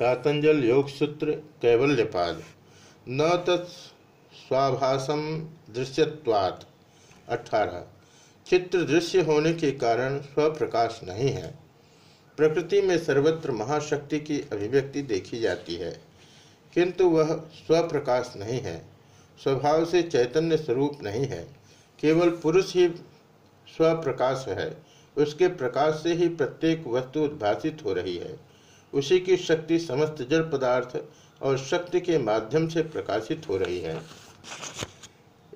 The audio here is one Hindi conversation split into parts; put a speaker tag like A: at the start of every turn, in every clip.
A: पातंजल योग सूत्र कैवल्यपाद। न तत्स्वाभासम दृश्यवात अठारह। चित्र दृश्य होने के कारण स्वप्रकाश नहीं है। प्रकृति में सर्वत्र महाशक्ति की अभिव्यक्ति देखी जाती है। किंतु वह स्वप्रकाश नहीं है। स्वभाव से चैतन्य स्वरूप नहीं है। केवल पुरुष ही स्वप्रकाश है। उसके प्रकाश से ही प्रत्येक वस्तु उद्भासित हो रही है। उसी की शक्ति समस्त जड़ पदार्थ और शक्ति के माध्यम से प्रकाशित हो रही है।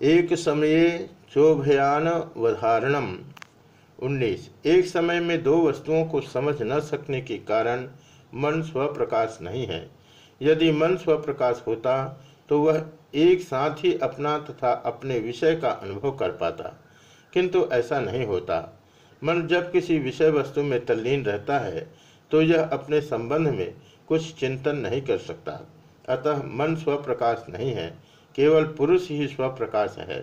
A: एक समय चोभयान वधारणम। 19 एक समय में दो वस्तुओं को समझ न सकने के कारण मन स्वप्रकाश नहीं है। यदि मन स्वप्रकाश होता तो वह एक साथ ही अपना तथा अपने विषय का अनुभव कर पाता। किंतु ऐसा नहीं होता। मन जब किसी विषय वस्तु में तल्लीन रहता है तो यह अपने संबंध में कुछ चिंतन नहीं कर सकता। अतः मन स्वप्रकाश नहीं है, केवल पुरुष ही स्वप्रकाश है।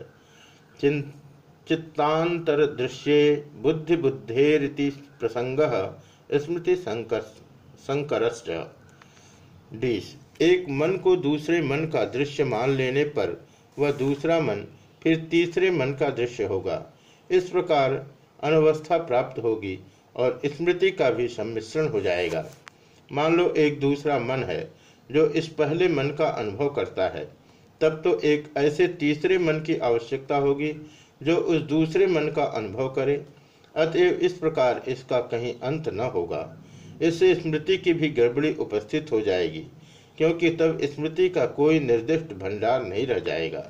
A: चित्तांतर दृश्य बुद्धि बुद्धेरिति प्रसंग स्मृति संकरश्च। डीस एक मन को दूसरे मन का दृश्य मान लेने पर वह दूसरा मन फिर तीसरे मन का दृश्य होगा। इस प्रकार अनवस्था प्राप्त होगी। और स्मृति का भी सम्मिश्रण हो जाएगा। मान लो एक दूसरा मन है, जो इस पहले मन का अनुभव करता है, तब तो एक ऐसे तीसरे मन की आवश्यकता होगी, जो उस दूसरे मन का अनुभव करे। अतएव इस प्रकार इसका कहीं अंत न होगा। इससे स्मृति की भी गड़बड़ी उपस्थित हो जाएगी, क्योंकि तब स्मृति का कोई निर्दिष्ट भंडार नहीं रह जाएगा।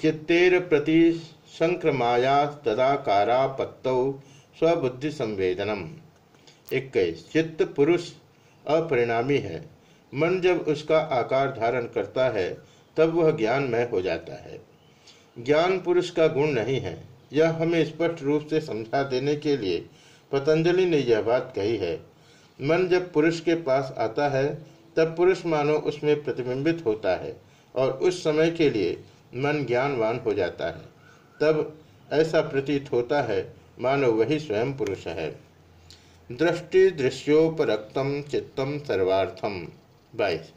A: चित्तेर प्रति संक्रमाया तदाकारापत्तौ स्वबुद्धि संवेदनम इक्कीस, चित्त पुरुष अपरिणामी है। मन जब उसका आकार धारण करता है, तब वह ज्ञानमय हो जाता है। ज्ञान पुरुष का गुण नहीं है। यह हमें स्पष्ट रूप से समझा देने के लिए पतंजलि ने यह बात कही है। मन जब पुरुष के पास आता है, तब पुरुष मानो उसमें प्रतिबिंबित होता है और उस समय के लिए मन ज्ञानवान हो जाता है। तब ऐसा प्रतीत होता है मानो वही स्वयं पुरुष है। दृष्टि दृश्योपरक्तम चित्तम सर्वार्थम। बाईस।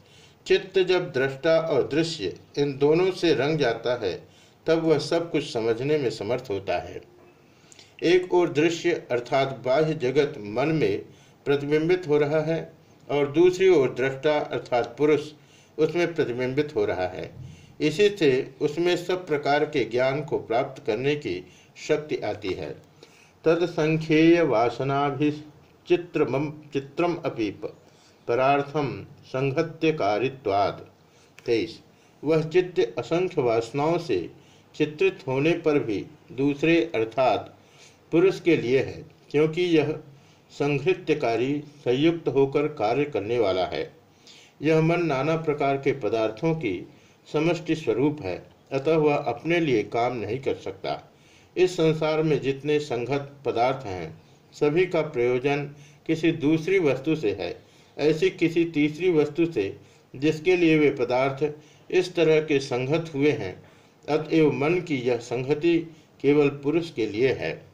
A: चित्त जब दृष्टा और दृश्य इन दोनों से रंग जाता है, तब वह सब कुछ समझने में समर्थ होता है। एक और दृश्य अर्थात बाह्य जगत मन में प्रतिबिंबित हो रहा है, और दूसरी ओर दृष्टा अर्थात पुरुष उसमें प्रतिबिंबित हो रहा है। इसी से उसमें सब प्रकार के ज्ञान को प्राप्त करने की शक्ति आती है। तदसंख्येय वासनाभिचित्रम चित्रम अपि परार्थम संहत्यकारित्वाद तेईस। वह चित्त असंख्य वासनाओं से चित्रित होने पर भी दूसरे अर्थात पुरुष के लिए है, क्योंकि यह संहृत्यकारी संयुक्त होकर कार्य करने वाला है। यह मन नाना प्रकार के पदार्थों की समष्टि स्वरूप है, अतः वह अपने लिए काम नहीं कर सकता। इस संसार में जितने संगत पदार्थ हैं, सभी का प्रयोजन किसी दूसरी वस्तु से है, ऐसी किसी तीसरी वस्तु से, जिसके लिए वे पदार्थ इस तरह के संगत हुए हैं। अतएव मन की यह संगति केवल पुरुष के लिए है।